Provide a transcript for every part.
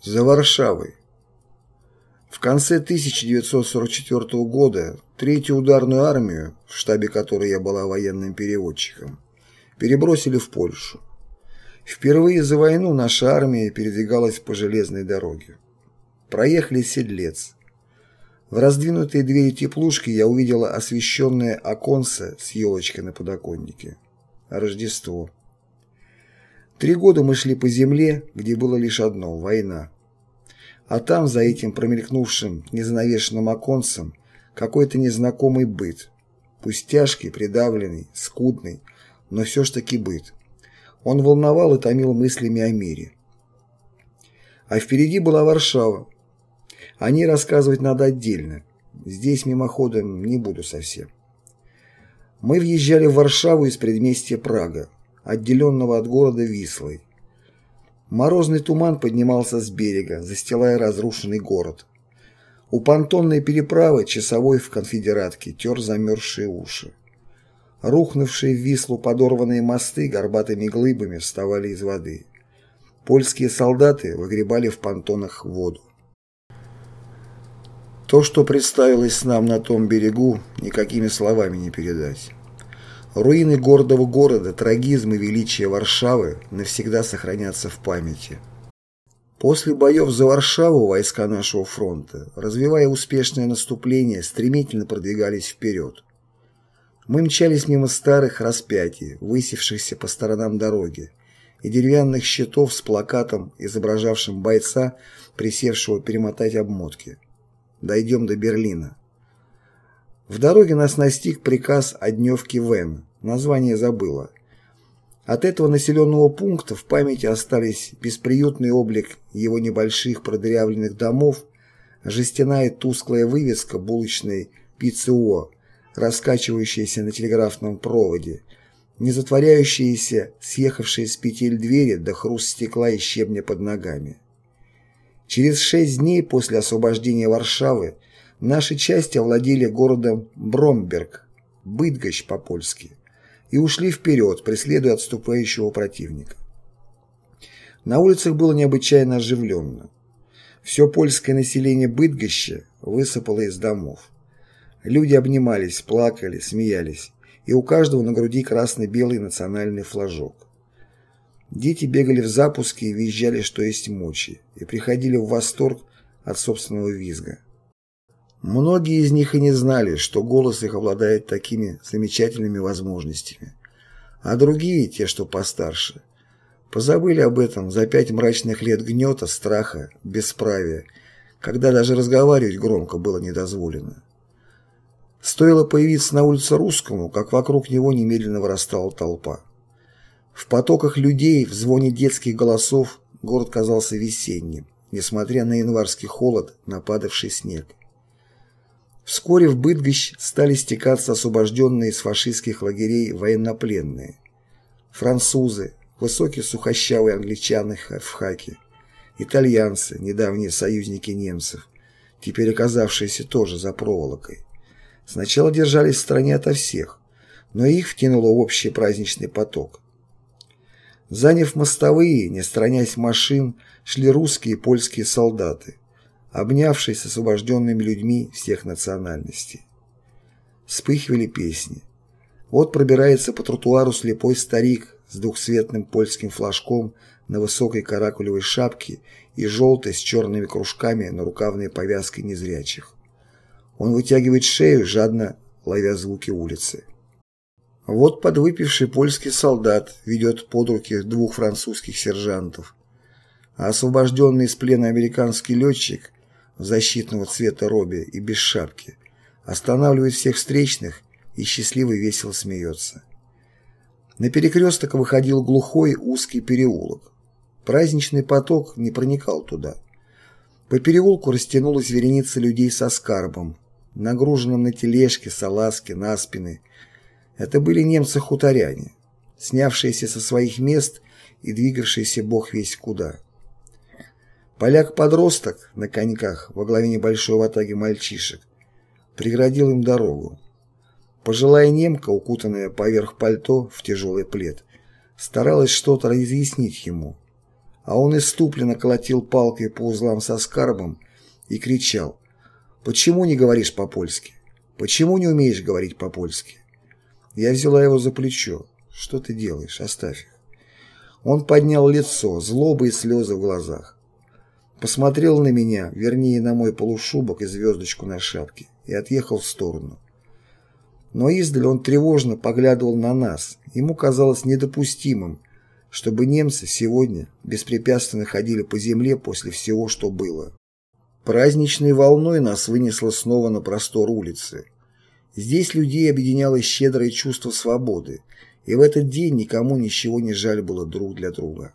За Варшавой. В конце 1944 года Третью ударную армию, в штабе которой я была военным переводчиком, перебросили в Польшу. Впервые за войну наша армия передвигалась по железной дороге. Проехали Седлец. В раздвинутые двери теплушки я увидела освещенное оконце с елочкой на подоконнике. Рождество. Три года мы шли по земле, где было лишь одно – война. А там, за этим промелькнувшим незанавешенным оконцем, какой-то незнакомый быт. Пусть придавленный, скудный, но все ж таки быт. Он волновал и томил мыслями о мире. А впереди была Варшава. О ней рассказывать надо отдельно. Здесь мимоходом не буду совсем. Мы въезжали в Варшаву из предместья Прага отделенного от города Вислой. Морозный туман поднимался с берега, застилая разрушенный город. У понтонной переправы часовой в конфедератке тер замерзшие уши. Рухнувшие в Вислу подорванные мосты горбатыми глыбами вставали из воды. Польские солдаты выгребали в понтонах воду. То, что представилось нам на том берегу, никакими словами не передать. Руины гордого города, трагизм и величие Варшавы навсегда сохранятся в памяти. После боев за Варшаву войска нашего фронта, развивая успешное наступление, стремительно продвигались вперед. Мы мчались мимо старых распятий, высевшихся по сторонам дороги, и деревянных щитов с плакатом, изображавшим бойца, присевшего перемотать обмотки. Дойдем до Берлина. В дороге нас настиг приказ о дневке Вен, Название забыла. От этого населенного пункта в памяти остались бесприютный облик его небольших продырявленных домов, жестяная тусклая вывеска булочной «Пиццео», раскачивающаяся на телеграфном проводе, незатворяющиеся, съехавшие с петель двери до хруст стекла и щебня под ногами. Через шесть дней после освобождения Варшавы наши части овладели городом Бромберг, Бытгощ по-польски и ушли вперед, преследуя отступающего противника. На улицах было необычайно оживленно. Все польское население Бытгоща высыпало из домов. Люди обнимались, плакали, смеялись, и у каждого на груди красно-белый национальный флажок. Дети бегали в запуске и визжали, что есть мочи, и приходили в восторг от собственного визга. Многие из них и не знали, что голос их обладает такими замечательными возможностями. А другие, те, что постарше, позабыли об этом за пять мрачных лет гнета, страха, бесправия, когда даже разговаривать громко было недозволено. Стоило появиться на улице русскому, как вокруг него немедленно вырастала толпа. В потоках людей, в звоне детских голосов город казался весенним, несмотря на январский холод, нападавший снег. Вскоре в Быдгощ стали стекаться освобожденные из фашистских лагерей военнопленные. Французы, высокие сухощавые англичаны в хаке, итальянцы, недавние союзники немцев, теперь оказавшиеся тоже за проволокой. Сначала держались в стороне ото всех, но их втянуло общий праздничный поток. Заняв мостовые, не сторонясь машин, шли русские и польские солдаты обнявшись с освобожденными людьми всех национальностей. Вспыхивали песни. Вот пробирается по тротуару слепой старик с двухцветным польским флажком на высокой каракулевой шапке и желтой с черными кружками на рукавной повязкой незрячих. Он вытягивает шею, жадно ловя звуки улицы. Вот подвыпивший польский солдат ведет под руки двух французских сержантов, а освобожденный из плена американский летчик защитного цвета робби и без шапки, останавливает всех встречных и счастливо весело смеется. На перекресток выходил глухой узкий переулок. Праздничный поток не проникал туда. По переулку растянулась вереница людей со скарбом, нагруженным на тележке, салазки, на спины. Это были немцы-хуторяне, снявшиеся со своих мест и двигавшиеся бог весь куда. Поляк-подросток на коньках во главе небольшой ватаги мальчишек преградил им дорогу. Пожилая немка, укутанная поверх пальто в тяжелый плед, старалась что-то разъяснить ему, а он иступленно колотил палкой по узлам со скарбом и кричал «Почему не говоришь по-польски? Почему не умеешь говорить по-польски?» Я взяла его за плечо. «Что ты делаешь? Оставь их». Он поднял лицо, злоба и слезы в глазах. Посмотрел на меня, вернее, на мой полушубок и звездочку на шапке, и отъехал в сторону. Но издали он тревожно поглядывал на нас. Ему казалось недопустимым, чтобы немцы сегодня беспрепятственно ходили по земле после всего, что было. Праздничной волной нас вынесло снова на простор улицы. Здесь людей объединяло щедрое чувство свободы, и в этот день никому ничего не жаль было друг для друга.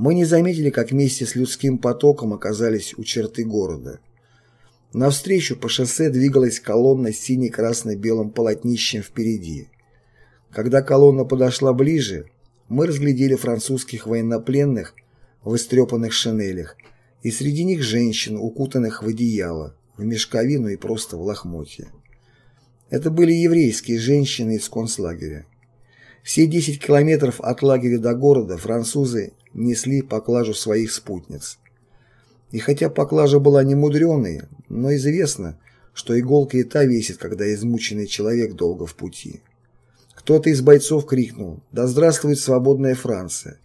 Мы не заметили, как вместе с людским потоком оказались у черты города. Навстречу по шоссе двигалась колонна с сине-красно-белым полотнищем впереди. Когда колонна подошла ближе, мы разглядели французских военнопленных в истрепанных шинелях и среди них женщин, укутанных в одеяло, в мешковину и просто в лохмотье. Это были еврейские женщины из концлагеря. Все 10 километров от лагеря до города французы несли поклажу своих спутниц. И хотя поклажа была не но известно, что иголка и та весит, когда измученный человек долго в пути. Кто-то из бойцов крикнул «Да здравствует свободная Франция!».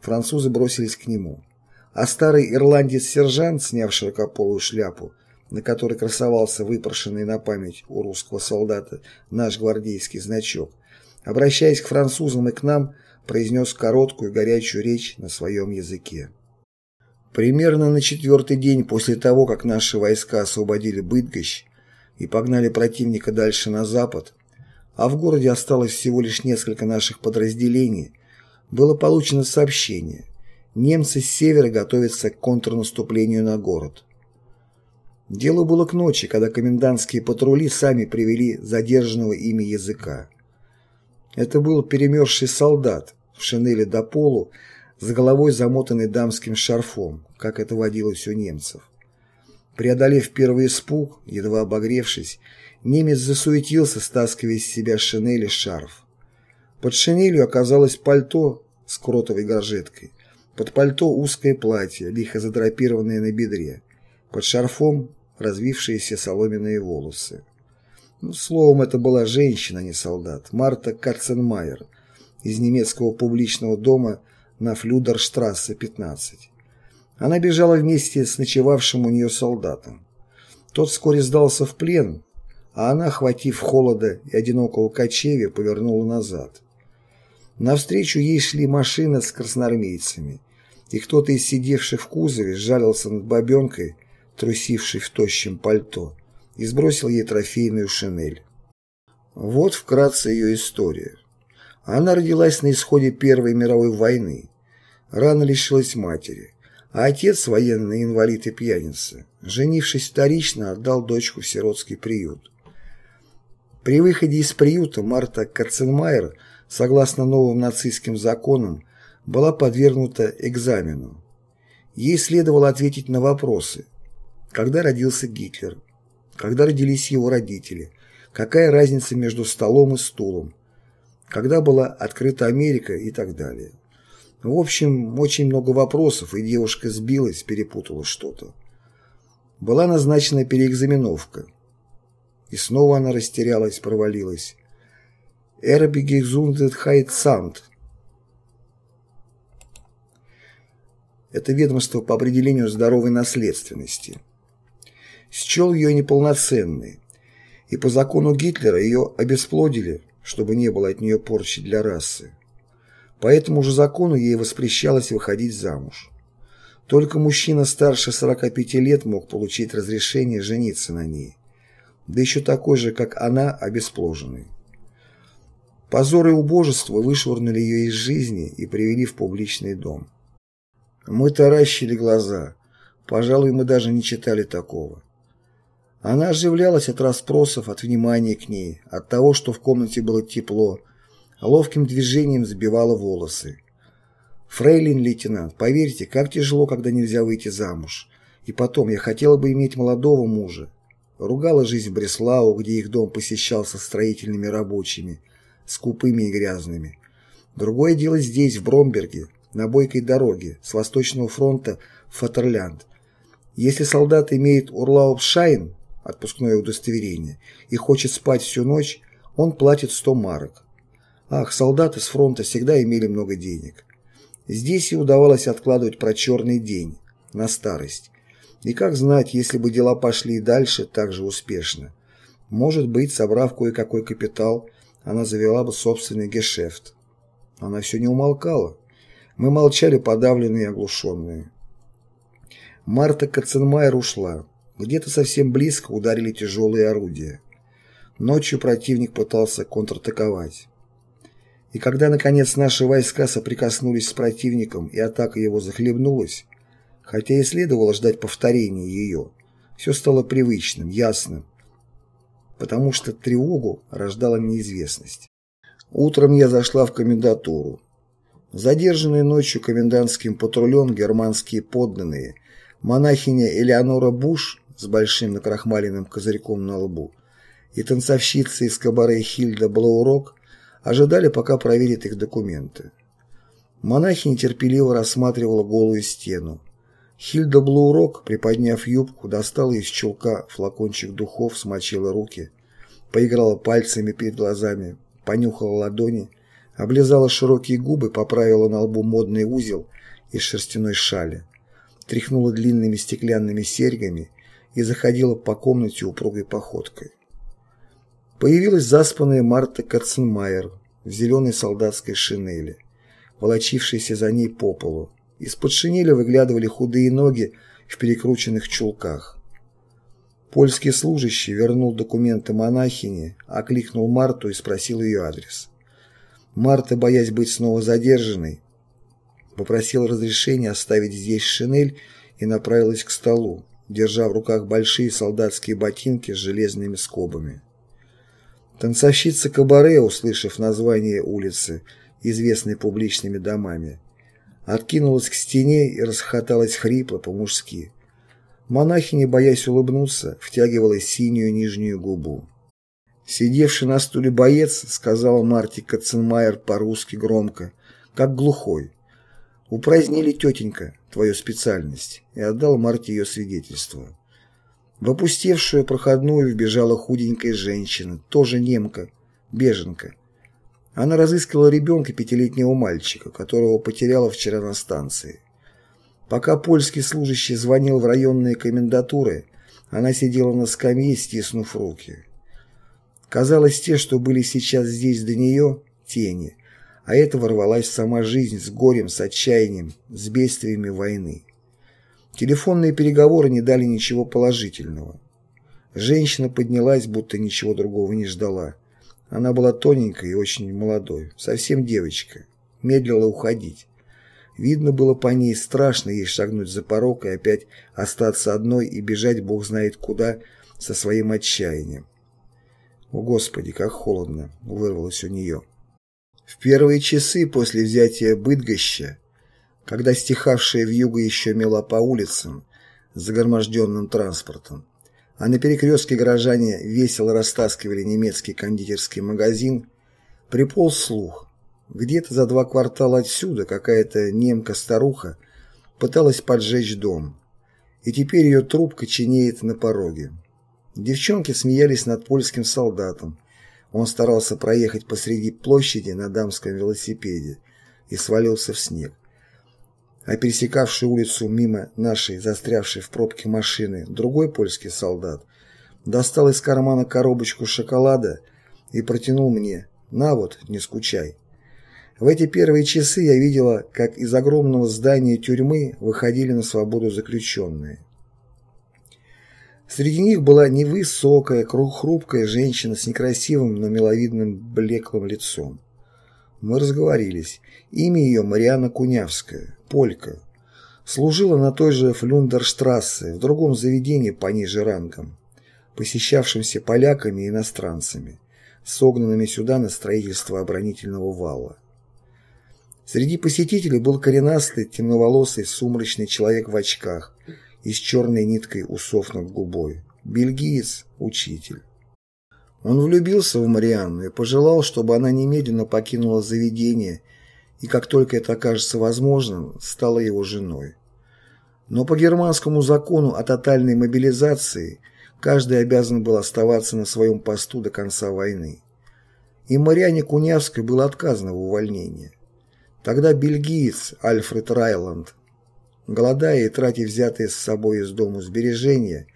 Французы бросились к нему. А старый ирландец-сержант, сняв широкополую шляпу, на которой красовался выпрошенный на память у русского солдата наш гвардейский значок, обращаясь к французам и к нам, произнес короткую горячую речь на своем языке. Примерно на четвертый день после того, как наши войска освободили Быдгощ и погнали противника дальше на запад, а в городе осталось всего лишь несколько наших подразделений, было получено сообщение. Немцы с севера готовятся к контрнаступлению на город. Дело было к ночи, когда комендантские патрули сами привели задержанного ими языка. Это был перемерзший солдат в шинели до полу, с головой замотанный дамским шарфом, как это водилось у немцев. Преодолев первый испуг, едва обогревшись, немец засуетился, стаскивая из себя шинели шарф. Под шинелью оказалось пальто с кротовой горжеткой, под пальто узкое платье, лихо задрапированное на бедре, под шарфом развившиеся соломенные волосы. Ну, словом, это была женщина, а не солдат, Марта Катценмайер из немецкого публичного дома на Флюдерштрассе, 15. Она бежала вместе с ночевавшим у нее солдатом. Тот вскоре сдался в плен, а она, хватив холода и одинокого кочевья, повернула назад. Навстречу ей шли машины с красноармейцами, и кто-то из сидевших в кузове сжалился над бабенкой, трусившей в тощем пальто, и сбросил ей трофейную шинель. Вот вкратце ее история. Она родилась на исходе Первой мировой войны. Рано лишилась матери, а отец, военный инвалид и пьяница, женившись вторично, отдал дочку в сиротский приют. При выходе из приюта Марта Катценмайер, согласно новым нацистским законам, была подвергнута экзамену. Ей следовало ответить на вопросы. Когда родился Гитлер? Когда родились его родители? Какая разница между столом и стулом? когда была открыта Америка и так далее. В общем, очень много вопросов, и девушка сбилась, перепутала что-то. Была назначена переэкзаменовка. И снова она растерялась, провалилась. Эрбигезундет Санд. Это ведомство по определению здоровой наследственности. Счел ее неполноценной, и по закону Гитлера ее обесплодили – чтобы не было от нее порчи для расы. По этому же закону ей воспрещалось выходить замуж. Только мужчина старше 45 лет мог получить разрешение жениться на ней, да еще такой же, как она, обеспложенный. Позор и убожество вышвырнули ее из жизни и привели в публичный дом. Мы таращили глаза. Пожалуй, мы даже не читали такого. Она оживлялась от расспросов, от внимания к ней, от того, что в комнате было тепло, ловким движением забивала волосы. «Фрейлин, лейтенант, поверьте, как тяжело, когда нельзя выйти замуж. И потом, я хотела бы иметь молодого мужа». Ругала жизнь Бреслау, где их дом посещался строительными рабочими, скупыми и грязными. Другое дело здесь, в Бромберге, на бойкой дороге с Восточного фронта в Фатерлянд. Если солдат имеет Урлаупшайн, отпускное удостоверение, и хочет спать всю ночь, он платит 100 марок. Ах, солдаты с фронта всегда имели много денег. Здесь и удавалось откладывать про черный день, на старость. И как знать, если бы дела пошли и дальше так же успешно. Может быть, собрав кое-какой капитал, она завела бы собственный гешефт. Она все не умолкала. Мы молчали, подавленные и оглушенные. Марта Каценмайер ушла. Где-то совсем близко ударили тяжелые орудия. Ночью противник пытался контратаковать. И когда, наконец, наши войска соприкоснулись с противником и атака его захлебнулась, хотя и следовало ждать повторения ее, все стало привычным, ясным, потому что тревогу рождала неизвестность. Утром я зашла в комендатуру. Задержанные ночью комендантским патрулем германские подданные, монахиня Элеонора Буш с большим накрахмаленным козырьком на лбу и танцовщица из кабаре Хильда Блаурок ожидали, пока проверят их документы. Монахиня терпеливо рассматривала голую стену. Хильда Блаурок, приподняв юбку, достала из чулка флакончик духов, смочила руки, поиграла пальцами перед глазами, понюхала ладони, облизала широкие губы, поправила на лбу модный узел из шерстяной шали, тряхнула длинными стеклянными серьгами и заходила по комнате упругой походкой. Появилась заспанная Марта Катценмайер в зеленой солдатской шинели, волочившейся за ней по полу. Из-под шинели выглядывали худые ноги в перекрученных чулках. Польский служащий вернул документы монахине, окликнул Марту и спросил ее адрес. Марта, боясь быть снова задержанной, попросила разрешения оставить здесь шинель и направилась к столу, держа в руках большие солдатские ботинки с железными скобами. Танцовщица Кабаре, услышав название улицы, известной публичными домами, откинулась к стене и расхоталась хрипло по-мужски. Монахиня, боясь улыбнуться, втягивала синюю нижнюю губу. Сидевший на стуле боец сказал Марти Катценмайер по-русски громко, как глухой. «Упразднили, тетенька, твою специальность», и отдал Марте ее свидетельство. В опустевшую проходную вбежала худенькая женщина, тоже немка, беженка. Она разыскивала ребенка пятилетнего мальчика, которого потеряла вчера на станции. Пока польский служащий звонил в районные комендатуры, она сидела на скамье, стиснув руки. Казалось, те, что были сейчас здесь до нее, тени, а это ворвалась сама жизнь с горем, с отчаянием, с бедствиями войны. Телефонные переговоры не дали ничего положительного. Женщина поднялась, будто ничего другого не ждала. Она была тоненькой и очень молодой, совсем девочка, медлила уходить. Видно было по ней страшно ей шагнуть за порог и опять остаться одной и бежать бог знает куда со своим отчаянием. «О, Господи, как холодно!» — вырвалось у нее. В первые часы после взятия Быдгоща, когда стихавшая вьюга еще мела по улицам, загроможденным транспортом, а на перекрестке горожане весело растаскивали немецкий кондитерский магазин, приполз слух. Где-то за два квартала отсюда какая-то немка-старуха пыталась поджечь дом, и теперь ее трубка чинеет на пороге. Девчонки смеялись над польским солдатом. Он старался проехать посреди площади на дамском велосипеде и свалился в снег. А пересекавший улицу мимо нашей застрявшей в пробке машины другой польский солдат достал из кармана коробочку шоколада и протянул мне «На вот, не скучай». В эти первые часы я видела, как из огромного здания тюрьмы выходили на свободу заключенные. Среди них была невысокая, хрупкая женщина с некрасивым, но миловидным блеклым лицом. Мы разговорились. Имя ее Мариана Кунявская, полька. Служила на той же Флюндерштрассе, в другом заведении пониже рангом, посещавшемся поляками и иностранцами, согнанными сюда на строительство оборонительного вала. Среди посетителей был коренастый, темноволосый, сумрачный человек в очках, и с черной ниткой усов над губой. Бельгиец, учитель. Он влюбился в Марианну и пожелал, чтобы она немедленно покинула заведение и как только это окажется возможным, стала его женой. Но по германскому закону о тотальной мобилизации каждый обязан был оставаться на своем посту до конца войны. И Мариане Кунявской было отказано в увольнении. Тогда бельгиец Альфред Райланд, голодая и тратя взятые с собой из дому сбережения,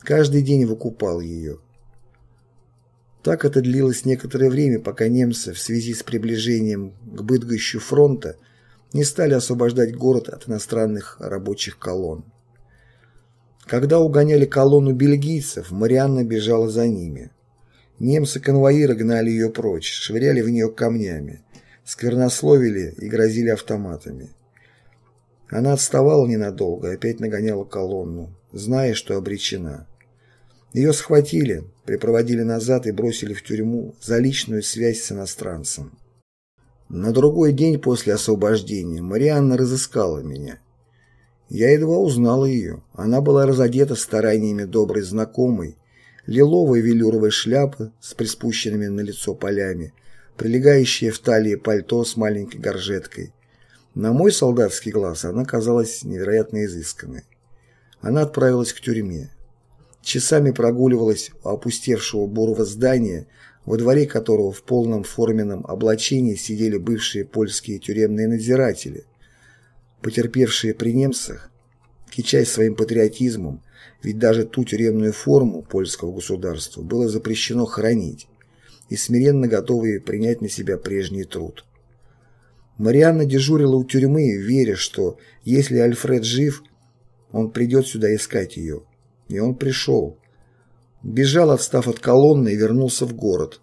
каждый день выкупал ее. Так это длилось некоторое время, пока немцы в связи с приближением к Бытгощу фронта не стали освобождать город от иностранных рабочих колонн. Когда угоняли колонну бельгийцев, Марианна бежала за ними. Немцы-конвоиры гнали ее прочь, швыряли в нее камнями, сквернословили и грозили автоматами. Она отставала ненадолго, опять нагоняла колонну, зная, что обречена. Ее схватили, припроводили назад и бросили в тюрьму за личную связь с иностранцем. На другой день после освобождения Марианна разыскала меня. Я едва узнала ее. Она была разодета стараниями доброй знакомой, лиловая велюровая шляпа с приспущенными на лицо полями, прилегающее в талии пальто с маленькой горжеткой. На мой солдатский глаз она казалась невероятно изысканной. Она отправилась к тюрьме. Часами прогуливалась у опустевшего бурого здания, во дворе которого в полном форменном облачении сидели бывшие польские тюремные надзиратели, потерпевшие при немцах, кичась своим патриотизмом, ведь даже ту тюремную форму польского государства было запрещено хранить, и смиренно готовые принять на себя прежний труд. Марианна дежурила у тюрьмы, веря, что если Альфред жив, он придет сюда искать ее. И он пришел. Бежал, отстав от колонны, и вернулся в город.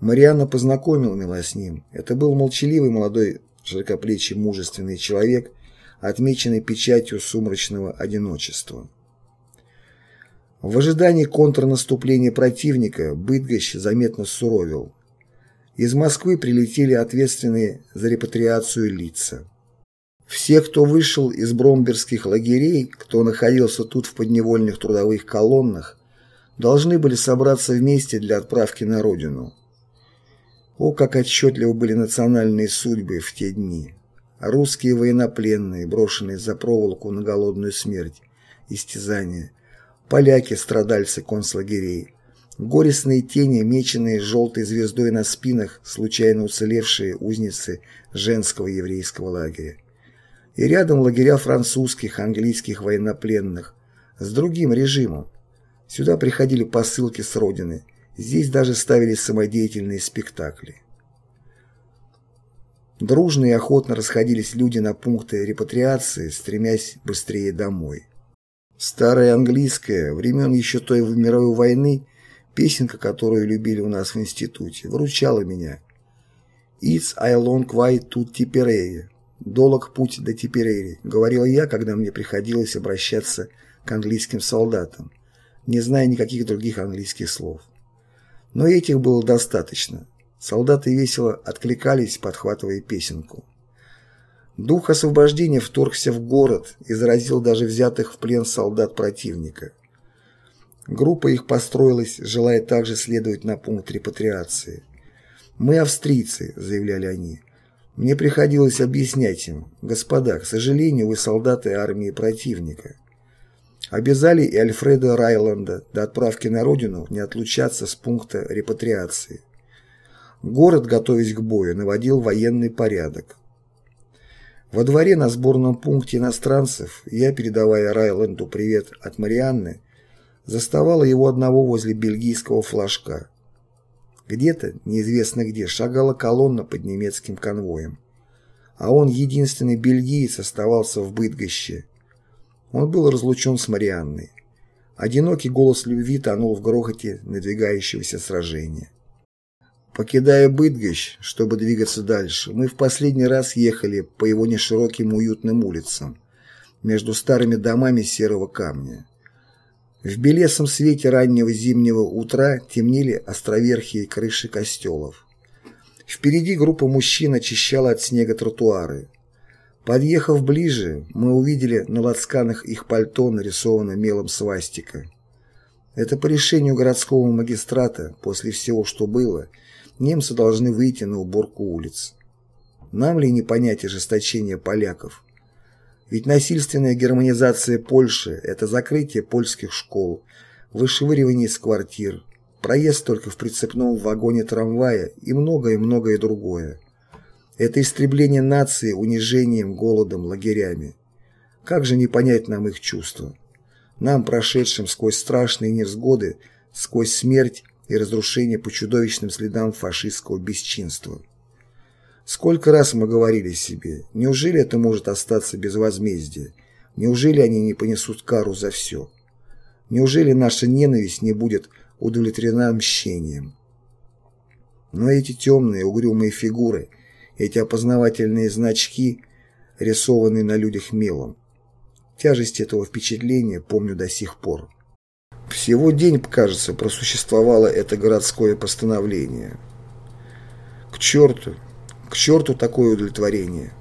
Марианна познакомила меня с ним. Это был молчаливый молодой широкоплечий мужественный человек, отмеченный печатью сумрачного одиночества. В ожидании контрнаступления противника Бытгощ заметно суровил. Из Москвы прилетели ответственные за репатриацию лица. Все, кто вышел из бромберских лагерей, кто находился тут в подневольных трудовых колоннах, должны были собраться вместе для отправки на родину. О, как отчетливо были национальные судьбы в те дни. Русские военнопленные, брошенные за проволоку на голодную смерть, истязания – поляки, страдальцы концлагерей, горестные тени, меченные желтой звездой на спинах, случайно уцелевшие узницы женского еврейского лагеря. И рядом лагеря французских, английских военнопленных с другим режимом. Сюда приходили посылки с родины, здесь даже ставились самодеятельные спектакли. Дружно и охотно расходились люди на пункты репатриации, стремясь быстрее домой. Старая английская, времен еще той мировой войны, песенка, которую любили у нас в институте, выручала меня. «It's a long way to Tipperary», «Долог путь до Типерери», говорил я, когда мне приходилось обращаться к английским солдатам, не зная никаких других английских слов. Но этих было достаточно. Солдаты весело откликались, подхватывая песенку. Дух освобождения вторгся в город и заразил даже взятых в плен солдат противника. Группа их построилась, желая также следовать на пункт репатриации. «Мы австрийцы», — заявляли они. Мне приходилось объяснять им, «Господа, к сожалению, вы солдаты армии противника». Обязали и Альфреда Райланда до отправки на родину не отлучаться с пункта репатриации. Город, готовясь к бою, наводил военный порядок. Во дворе на сборном пункте иностранцев я, передавая Райленду привет от Марианны, заставала его одного возле бельгийского флажка. Где-то, неизвестно где, шагала колонна под немецким конвоем. А он, единственный бельгиец, оставался в Бытгоще. Он был разлучен с Марианной. Одинокий голос любви тонул в грохоте надвигающегося сражения. Покидая Быдгощ, чтобы двигаться дальше, мы в последний раз ехали по его нешироким уютным улицам, между старыми домами серого камня. В белесом свете раннего зимнего утра темнели островерхие крыши костелов. Впереди группа мужчин очищала от снега тротуары. Подъехав ближе, мы увидели на лацканах их пальто нарисовано мелом свастика. Это по решению городского магистрата, после всего, что было – немцы должны выйти на уборку улиц. Нам ли не понять ожесточение поляков? Ведь насильственная германизация Польши – это закрытие польских школ, вышвыривание из квартир, проезд только в прицепном вагоне трамвая и многое-многое другое. Это истребление нации унижением, голодом, лагерями. Как же не понять нам их чувства? Нам, прошедшим сквозь страшные невзгоды, сквозь смерть и разрушение по чудовищным следам фашистского бесчинства. Сколько раз мы говорили себе, неужели это может остаться без возмездия? Неужели они не понесут кару за все? Неужели наша ненависть не будет удовлетворена мщением? Но эти темные угрюмые фигуры, эти опознавательные значки, рисованные на людях мелом, тяжесть этого впечатления помню до сих пор. Всего день, кажется, просуществовало это городское постановление. К черту, к черту такое удовлетворение.